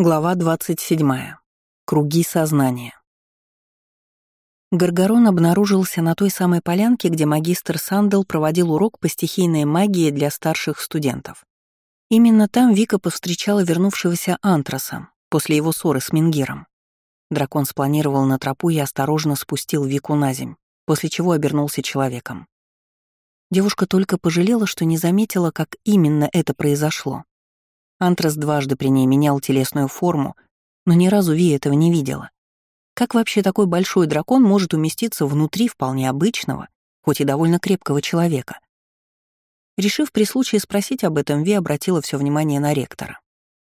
Глава 27. Круги сознания. Гаргарон обнаружился на той самой полянке, где магистр Сандел проводил урок по стихийной магии для старших студентов. Именно там Вика повстречала вернувшегося Антраса после его ссоры с Мингиром. Дракон спланировал на тропу и осторожно спустил Вику на земь, после чего обернулся человеком. Девушка только пожалела, что не заметила, как именно это произошло. Антрас дважды при ней менял телесную форму, но ни разу Ви этого не видела. Как вообще такой большой дракон может уместиться внутри вполне обычного, хоть и довольно крепкого человека? Решив при случае спросить об этом, Ви обратила все внимание на ректора.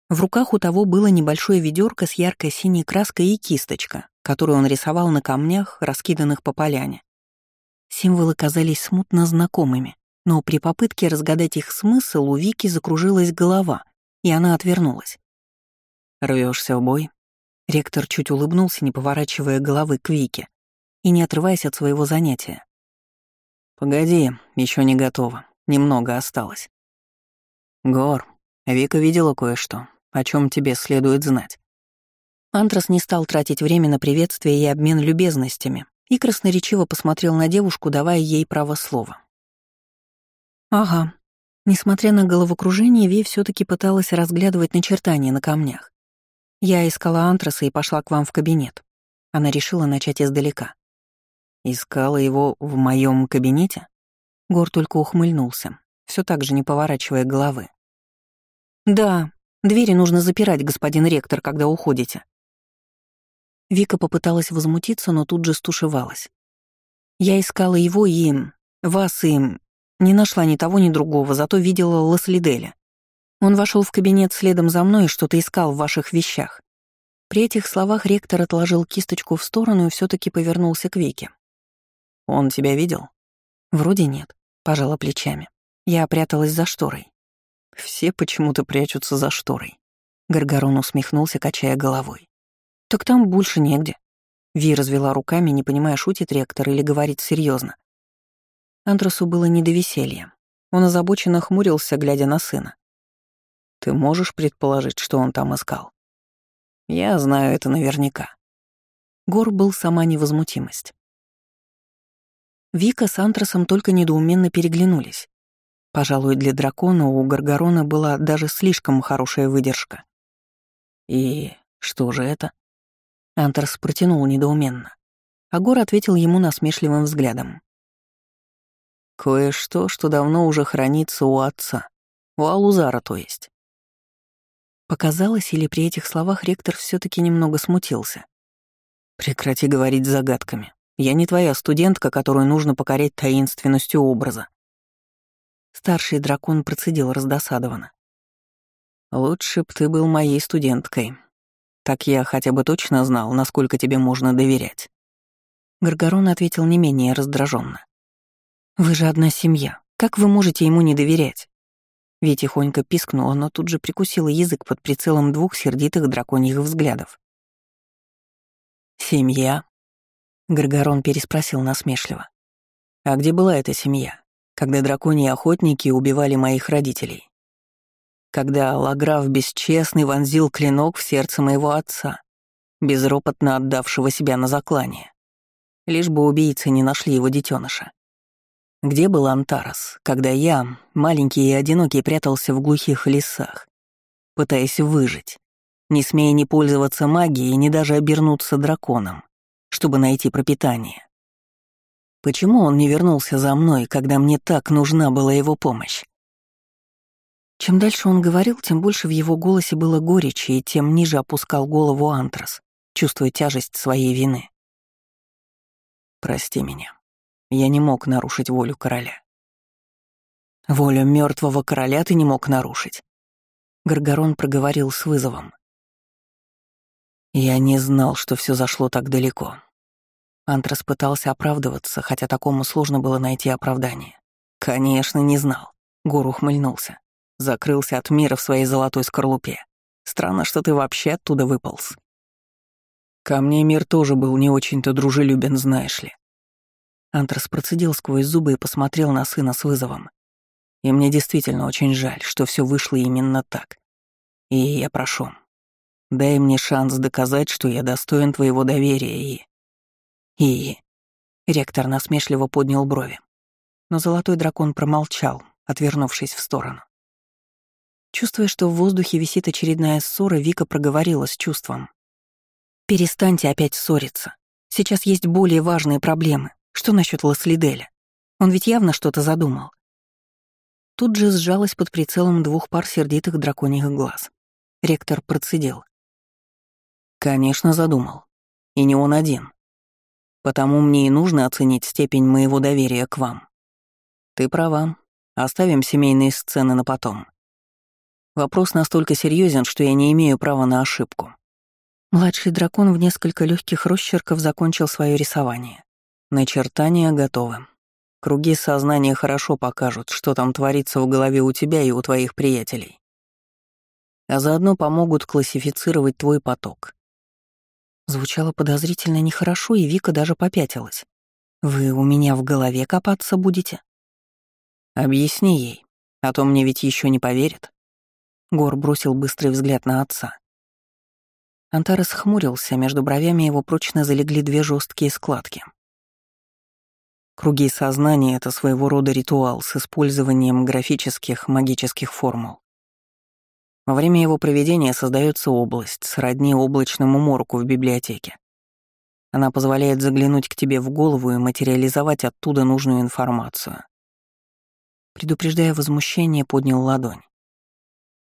В руках у того было небольшое ведерко с яркой синей краской и кисточка, которую он рисовал на камнях, раскиданных по поляне. Символы казались смутно знакомыми, но при попытке разгадать их смысл у Вики закружилась голова — и она отвернулась. Рвешься в бой?» Ректор чуть улыбнулся, не поворачивая головы к Вике и не отрываясь от своего занятия. «Погоди, еще не готово. Немного осталось». «Гор, Вика видела кое-что, о чем тебе следует знать». Антрас не стал тратить время на приветствие и обмен любезностями и красноречиво посмотрел на девушку, давая ей право слова. «Ага, Несмотря на головокружение, Ви все таки пыталась разглядывать начертания на камнях. Я искала антраса и пошла к вам в кабинет. Она решила начать издалека. Искала его в моем кабинете? Гор только ухмыльнулся, все так же не поворачивая головы. Да, двери нужно запирать, господин ректор, когда уходите. Вика попыталась возмутиться, но тут же стушевалась. Я искала его и вас и не нашла ни того, ни другого, зато видела Ласлиделя. Он вошел в кабинет следом за мной и что-то искал в ваших вещах. При этих словах ректор отложил кисточку в сторону и все таки повернулся к Вике. «Он тебя видел?» «Вроде нет», — пожала плечами. Я пряталась за шторой. «Все почему-то прячутся за шторой», — Гаргарон усмехнулся, качая головой. «Так там больше негде». Ви развела руками, не понимая, шутит ректор или говорит серьезно. Андросу было не до веселья. Он озабоченно хмурился, глядя на сына. «Ты можешь предположить, что он там искал?» «Я знаю это наверняка». Гор был сама невозмутимость. Вика с Антросом только недоуменно переглянулись. Пожалуй, для дракона у Гаргарона была даже слишком хорошая выдержка. «И что же это?» Антрос протянул недоуменно. А Гор ответил ему насмешливым взглядом. Кое-что, что давно уже хранится у отца. У Алузара, то есть. Показалось, или при этих словах ректор все таки немного смутился. «Прекрати говорить загадками. Я не твоя студентка, которую нужно покорять таинственностью образа». Старший дракон процедил раздосадованно. «Лучше б ты был моей студенткой. Так я хотя бы точно знал, насколько тебе можно доверять». Гаргорон ответил не менее раздраженно. «Вы же одна семья. Как вы можете ему не доверять?» Ви тихонько пискнула, но тут же прикусила язык под прицелом двух сердитых драконьих взглядов. «Семья?» — Гаргорон переспросил насмешливо. «А где была эта семья, когда драконьи охотники убивали моих родителей? Когда Лаграф бесчестный вонзил клинок в сердце моего отца, безропотно отдавшего себя на заклание, лишь бы убийцы не нашли его детеныша? Где был Антарас, когда я, маленький и одинокий, прятался в глухих лесах, пытаясь выжить, не смея ни пользоваться магией, ни даже обернуться драконом, чтобы найти пропитание? Почему он не вернулся за мной, когда мне так нужна была его помощь? Чем дальше он говорил, тем больше в его голосе было горечи, и тем ниже опускал голову Антрас, чувствуя тяжесть своей вины. «Прости меня», я не мог нарушить волю короля. Волю мертвого короля ты не мог нарушить. Гаргорон проговорил с вызовом. Я не знал, что все зашло так далеко. Антрас пытался оправдываться, хотя такому сложно было найти оправдание. Конечно, не знал. Гор ухмыльнулся. Закрылся от мира в своей золотой скорлупе. Странно, что ты вообще оттуда выполз. Ко мне мир тоже был не очень-то дружелюбен, знаешь ли. Антрас процедил сквозь зубы и посмотрел на сына с вызовом. И мне действительно очень жаль, что все вышло именно так. И я прошу, Дай мне шанс доказать, что я достоин твоего доверия и... И... Ректор насмешливо поднял брови. Но золотой дракон промолчал, отвернувшись в сторону. Чувствуя, что в воздухе висит очередная ссора, Вика проговорила с чувством. «Перестаньте опять ссориться. Сейчас есть более важные проблемы. Что насчет Ласлиделя? Он ведь явно что-то задумал». Тут же сжалась под прицелом двух пар сердитых драконьих глаз. Ректор процедил. «Конечно, задумал. И не он один. Потому мне и нужно оценить степень моего доверия к вам. Ты права. Оставим семейные сцены на потом. Вопрос настолько серьезен, что я не имею права на ошибку. Младший дракон в несколько легких росчерков закончил свое рисование. Начертания готовы. Круги сознания хорошо покажут, что там творится в голове у тебя и у твоих приятелей. А заодно помогут классифицировать твой поток. Звучало подозрительно нехорошо, и Вика даже попятилась. «Вы у меня в голове копаться будете?» «Объясни ей, а то мне ведь еще не поверят». Гор бросил быстрый взгляд на отца. Антарес хмурился, между бровями его прочно залегли две жесткие складки. Круги сознания — это своего рода ритуал с использованием графических магических формул. Во время его проведения создается область, сродни облачному морку в библиотеке. Она позволяет заглянуть к тебе в голову и материализовать оттуда нужную информацию. Предупреждая возмущение, поднял ладонь.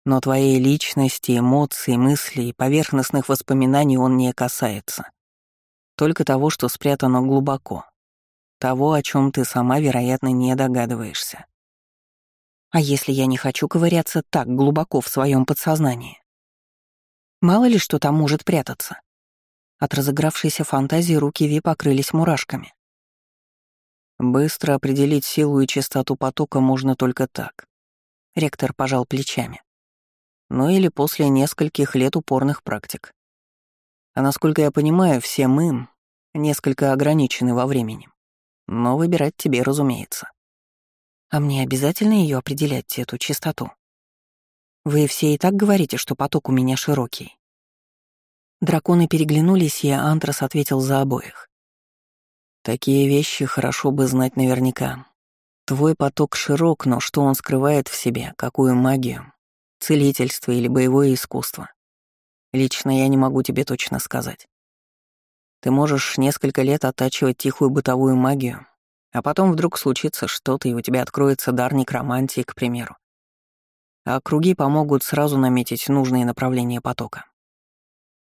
Но твоей личности, эмоций, мыслей, поверхностных воспоминаний он не касается. Только того, что спрятано глубоко. Того, о чем ты сама, вероятно, не догадываешься. А если я не хочу ковыряться так глубоко в своем подсознании? Мало ли что там может прятаться. От разыгравшейся фантазии руки Ви покрылись мурашками. Быстро определить силу и частоту потока можно только так. Ректор пожал плечами ну или после нескольких лет упорных практик. А насколько я понимаю, все мы несколько ограничены во времени. Но выбирать тебе, разумеется. А мне обязательно ее определять, эту частоту? Вы все и так говорите, что поток у меня широкий. Драконы переглянулись, и Антрас ответил за обоих. Такие вещи хорошо бы знать наверняка. Твой поток широк, но что он скрывает в себе, какую магию, целительство или боевое искусство. Лично я не могу тебе точно сказать. Ты можешь несколько лет оттачивать тихую бытовую магию, а потом вдруг случится что-то, и у тебя откроется дар некромантии, к примеру. А круги помогут сразу наметить нужные направления потока.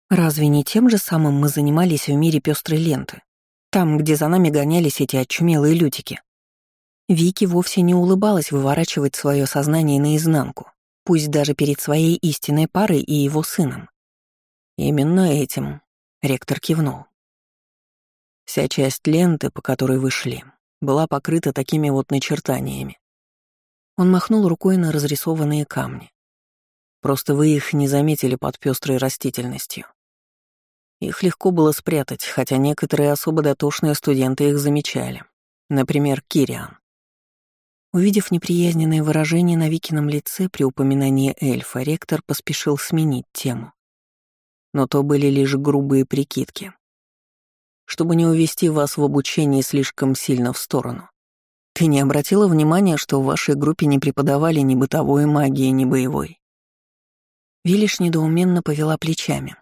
Разве не тем же самым мы занимались в мире пестрой ленты? Там, где за нами гонялись эти очумелые лютики. Вики вовсе не улыбалась выворачивать свое сознание наизнанку, пусть даже перед своей истинной парой и его сыном. Именно этим ректор кивнул. Вся часть ленты, по которой вы шли, была покрыта такими вот начертаниями. Он махнул рукой на разрисованные камни. Просто вы их не заметили под пестрой растительностью. Их легко было спрятать, хотя некоторые особо дотошные студенты их замечали. Например, Кириан. Увидев неприязненное выражение на Викином лице при упоминании эльфа, ректор поспешил сменить тему. Но то были лишь грубые прикидки. Чтобы не увести вас в обучении слишком сильно в сторону. Ты не обратила внимания, что в вашей группе не преподавали ни бытовой магии, ни боевой? Вилиш недоуменно повела плечами.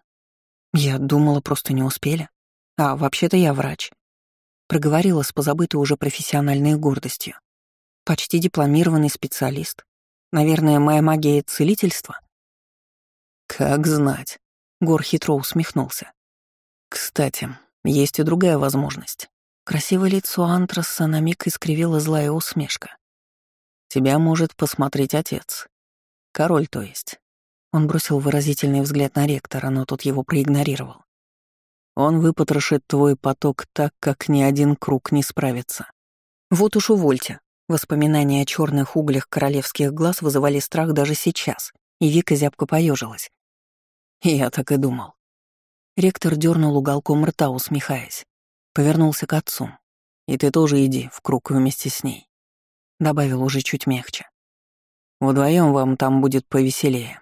Я думала, просто не успели. А вообще-то я врач. Проговорила с позабытой уже профессиональной гордостью. Почти дипломированный специалист. Наверное, моя магия — целительства. Как знать. Гор хитро усмехнулся. Кстати, есть и другая возможность. Красивое лицо Антраса на миг искривила злая усмешка. Тебя может посмотреть отец. Король, то есть. Он бросил выразительный взгляд на ректора, но тот его проигнорировал. Он выпотрошит твой поток так, как ни один круг не справится. Вот уж увольте, Воспоминания о черных углях королевских глаз вызывали страх даже сейчас, и Вика зябко поежилась. Я так и думал. Ректор дернул уголком рта, усмехаясь. Повернулся к отцу. «И ты тоже иди в круг вместе с ней», — добавил уже чуть мягче. «Вдвоем вам там будет повеселее.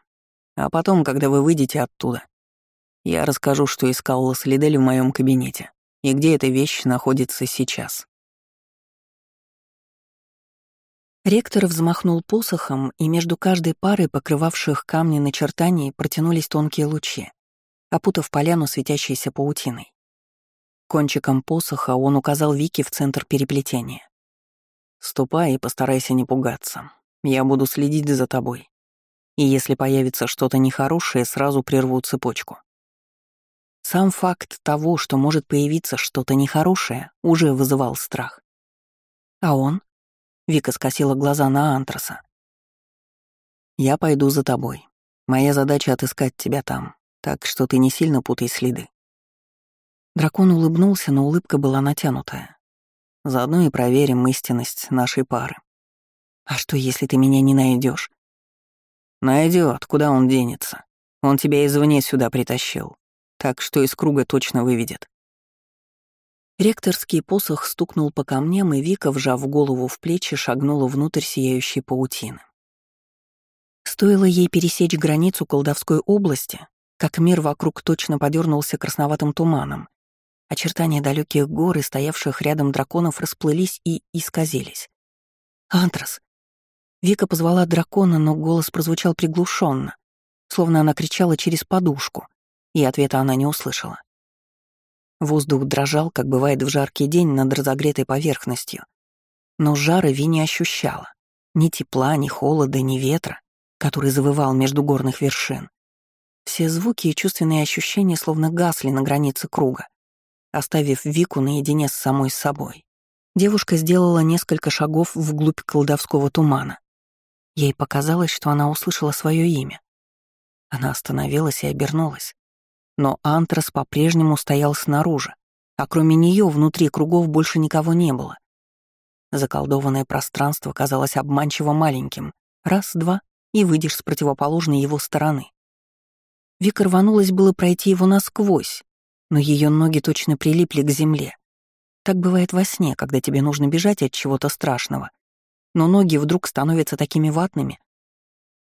А потом, когда вы выйдете оттуда, Я расскажу, что искал Ласлидель в моем кабинете и где эта вещь находится сейчас. Ректор взмахнул посохом, и между каждой парой покрывавших камни начертаний протянулись тонкие лучи, опутав поляну светящейся паутиной. Кончиком посоха он указал Вики в центр переплетения. «Ступай и постарайся не пугаться. Я буду следить за тобой. И если появится что-то нехорошее, сразу прерву цепочку». Сам факт того, что может появиться что-то нехорошее, уже вызывал страх. А он? Вика скосила глаза на Антраса. «Я пойду за тобой. Моя задача — отыскать тебя там, так что ты не сильно путай следы». Дракон улыбнулся, но улыбка была натянутая. Заодно и проверим истинность нашей пары. «А что, если ты меня не найдешь? Найдет, куда он денется. Он тебя извне сюда притащил, так что из круга точно выведет. Ректорский посох стукнул по камням, и Вика, вжав голову в плечи, шагнула внутрь сияющей паутины. Стоило ей пересечь границу колдовской области, как мир вокруг точно подернулся красноватым туманом. Очертания далеких гор и стоявших рядом драконов расплылись и исказились. «Антрас!» Вика позвала дракона, но голос прозвучал приглушенно, словно она кричала через подушку, и ответа она не услышала. Воздух дрожал, как бывает в жаркий день над разогретой поверхностью. Но жара Ви не ощущала. Ни тепла, ни холода, ни ветра, который завывал между горных вершин. Все звуки и чувственные ощущения словно гасли на границе круга, оставив Вику наедине с самой собой. Девушка сделала несколько шагов вглубь колдовского тумана. Ей показалось, что она услышала свое имя. Она остановилась и обернулась. Но Антрас по-прежнему стоял снаружи, а кроме нее внутри кругов больше никого не было. Заколдованное пространство казалось обманчиво маленьким. Раз-два, и выйдешь с противоположной его стороны. Вика рванулась было пройти его насквозь, но ее ноги точно прилипли к земле. Так бывает во сне, когда тебе нужно бежать от чего-то страшного, но ноги вдруг становятся такими ватными,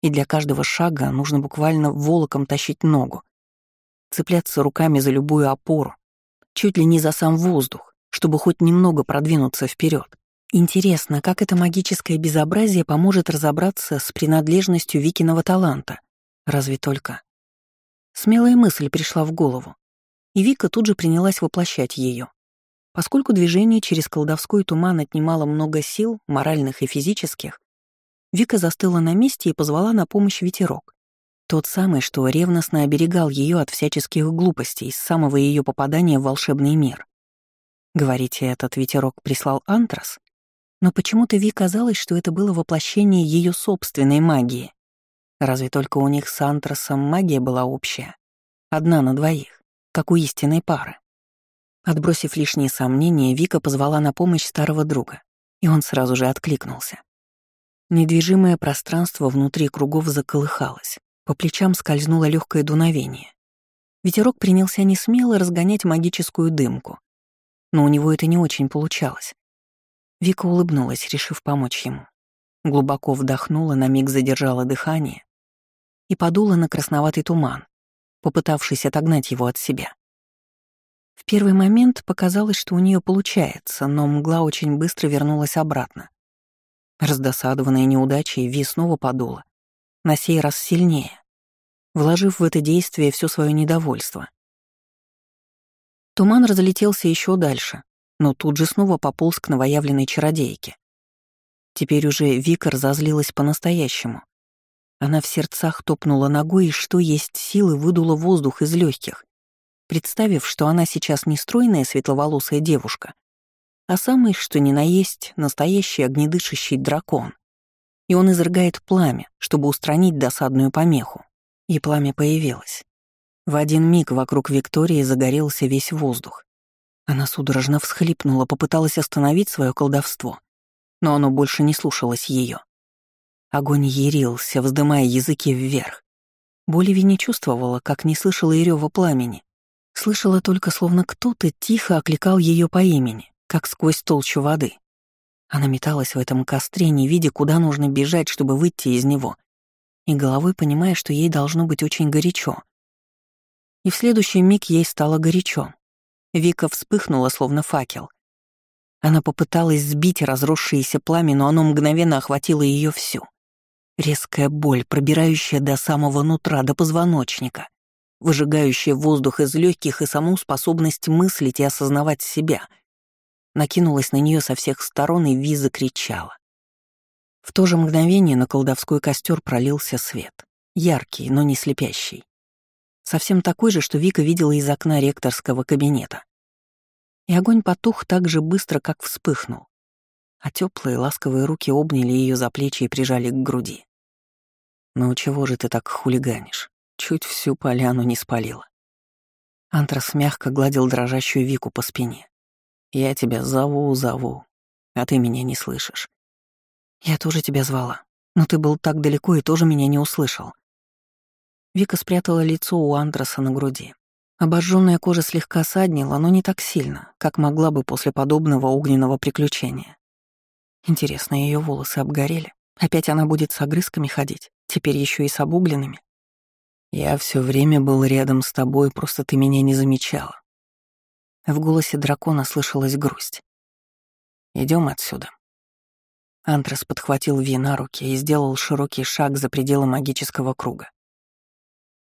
и для каждого шага нужно буквально волоком тащить ногу цепляться руками за любую опору, чуть ли не за сам воздух, чтобы хоть немного продвинуться вперед. Интересно, как это магическое безобразие поможет разобраться с принадлежностью Викиного таланта? Разве только... Смелая мысль пришла в голову, и Вика тут же принялась воплощать ее. Поскольку движение через колдовской туман отнимало много сил, моральных и физических, Вика застыла на месте и позвала на помощь ветерок. Тот самый, что ревностно оберегал ее от всяческих глупостей с самого ее попадания в волшебный мир. Говорите, этот ветерок прислал Антрас? Но почему-то Ви казалось, что это было воплощение ее собственной магии. Разве только у них с Антрасом магия была общая? Одна на двоих, как у истинной пары. Отбросив лишние сомнения, Вика позвала на помощь старого друга, и он сразу же откликнулся. Недвижимое пространство внутри кругов заколыхалось. По плечам скользнуло легкое дуновение. Ветерок принялся несмело разгонять магическую дымку. Но у него это не очень получалось. Вика улыбнулась, решив помочь ему. Глубоко вдохнула, на миг задержала дыхание и подула на красноватый туман, попытавшись отогнать его от себя. В первый момент показалось, что у нее получается, но мгла очень быстро вернулась обратно. Раздосадованная неудачей, Ви снова подула, на сей раз сильнее, вложив в это действие все свое недовольство. Туман разлетелся еще дальше, но тут же снова пополз к новоявленной чародейке. Теперь уже Вика разозлилась по-настоящему. Она в сердцах топнула ногой и, что есть силы, выдула воздух из легких, представив, что она сейчас не стройная светловолосая девушка, а самый, что ни на есть, настоящий огнедышащий дракон и он изрыгает пламя, чтобы устранить досадную помеху. И пламя появилось. В один миг вокруг Виктории загорелся весь воздух. Она судорожно всхлипнула, попыталась остановить свое колдовство, но оно больше не слушалось ее. Огонь ярился, вздымая языки вверх. Боливи не чувствовала, как не слышала и рёва пламени. Слышала только, словно кто-то тихо окликал ее по имени, как сквозь толщу воды. Она металась в этом костре, не видя, куда нужно бежать, чтобы выйти из него, и головой понимая, что ей должно быть очень горячо. И в следующий миг ей стало горячо. Вика вспыхнула, словно факел. Она попыталась сбить разросшееся пламя, но оно мгновенно охватило ее всю. Резкая боль, пробирающая до самого нутра, до позвоночника, выжигающая воздух из легких и саму способность мыслить и осознавать себя, накинулась на нее со всех сторон и Виза кричала. В то же мгновение на колдовской костер пролился свет. Яркий, но не слепящий. Совсем такой же, что Вика видела из окна ректорского кабинета. И огонь потух так же быстро, как вспыхнул. А теплые ласковые руки обняли ее за плечи и прижали к груди. «Ну чего же ты так хулиганишь? Чуть всю поляну не спалила». Антрас мягко гладил дрожащую Вику по спине. «Я тебя зову, зову, а ты меня не слышишь». «Я тоже тебя звала, но ты был так далеко и тоже меня не услышал». Вика спрятала лицо у Андраса на груди. Обожженная кожа слегка саднила, но не так сильно, как могла бы после подобного огненного приключения. Интересно, ее волосы обгорели? Опять она будет с огрызками ходить? Теперь еще и с обугленными. Я все время был рядом с тобой, просто ты меня не замечала. В голосе дракона слышалась грусть. Идем отсюда. Антрас подхватил Ви на руки и сделал широкий шаг за пределы магического круга.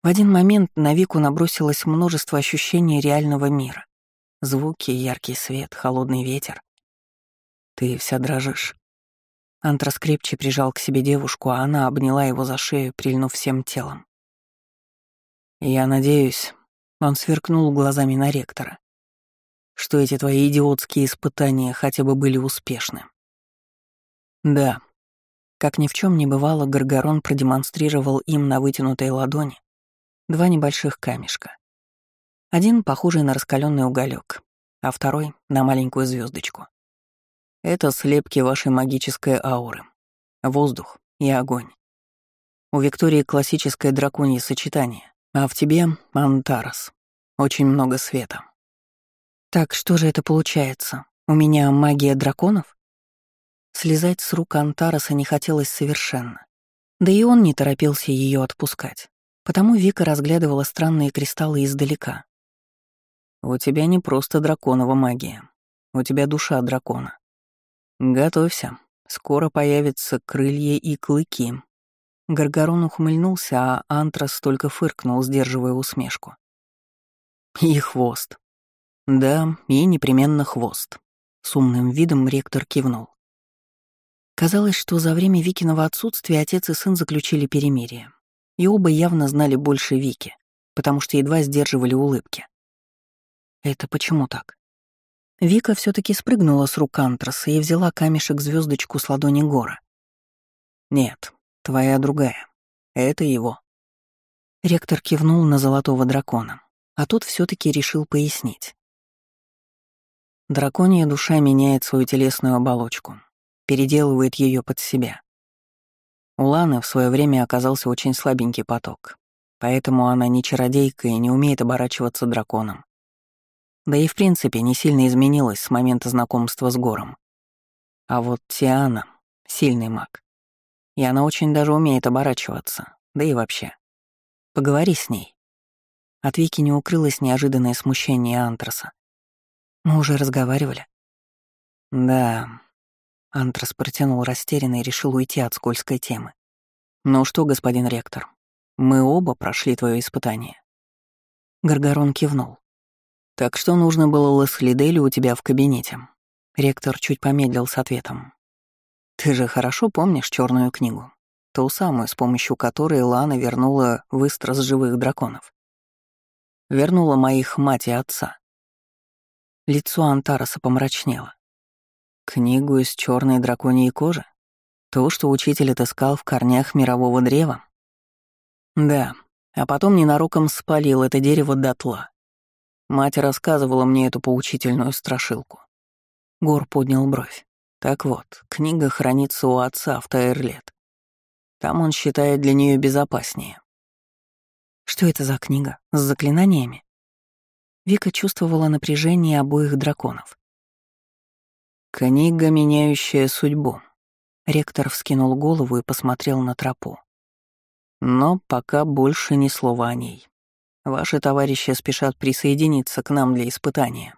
В один момент на Вику набросилось множество ощущений реального мира. Звуки, яркий свет, холодный ветер. Ты вся дрожишь. Антрас крепче прижал к себе девушку, а она обняла его за шею, прильнув всем телом. «Я надеюсь», — он сверкнул глазами на ректора, «что эти твои идиотские испытания хотя бы были успешны». «Да». Как ни в чем не бывало, Гаргорон продемонстрировал им на вытянутой ладони два небольших камешка. Один похожий на раскаленный уголек, а второй — на маленькую звездочку. Это слепки вашей магической ауры. Воздух и огонь. У Виктории классическое драконье сочетание, а в тебе — Антарас. Очень много света. Так что же это получается? У меня магия драконов? Слезать с рук Антараса не хотелось совершенно. Да и он не торопился ее отпускать. Потому Вика разглядывала странные кристаллы издалека. «У тебя не просто драконова магия. У тебя душа дракона. Готовься. Скоро появятся крылья и клыки». Гаргарон ухмыльнулся, а Антрас только фыркнул, сдерживая усмешку. «И хвост. Да, и непременно хвост». С умным видом ректор кивнул. Казалось, что за время Викиного отсутствия отец и сын заключили перемирие. И оба явно знали больше Вики, потому что едва сдерживали улыбки. Это почему так? Вика все таки спрыгнула с рук Антраса и взяла камешек звездочку с ладони Гора. «Нет, твоя другая. Это его». Ректор кивнул на золотого дракона, а тот все таки решил пояснить. Драконья душа меняет свою телесную оболочку, переделывает ее под себя. У Ланы в свое время оказался очень слабенький поток, поэтому она не чародейка и не умеет оборачиваться драконом. Да и в принципе не сильно изменилась с момента знакомства с Гором. А вот Тиана — сильный маг. И она очень даже умеет оборачиваться, да и вообще. Поговори с ней. От Вики не укрылось неожиданное смущение Антраса. Мы уже разговаривали. Да. Антрас протянул растерянно и решил уйти от скользкой темы. Ну что, господин ректор, мы оба прошли твое испытание. Гаргорон кивнул. «Так что нужно было Лесхлиделю у тебя в кабинете?» Ректор чуть помедлил с ответом. «Ты же хорошо помнишь черную книгу? Ту самую, с помощью которой Лана вернула выстрос живых драконов. Вернула моих мать и отца». Лицо Антараса помрачнело. «Книгу из черной драконьей кожи? То, что учитель отыскал в корнях мирового древа?» «Да, а потом ненароком спалил это дерево дотла. Мать рассказывала мне эту поучительную страшилку. Гор поднял бровь. Так вот, книга хранится у отца в Тайрлет. Там он считает для нее безопаснее. Что это за книга? С заклинаниями? Вика чувствовала напряжение обоих драконов. Книга, меняющая судьбу. Ректор вскинул голову и посмотрел на тропу. Но пока больше ни слова о ней. Ваши товарищи спешат присоединиться к нам для испытания.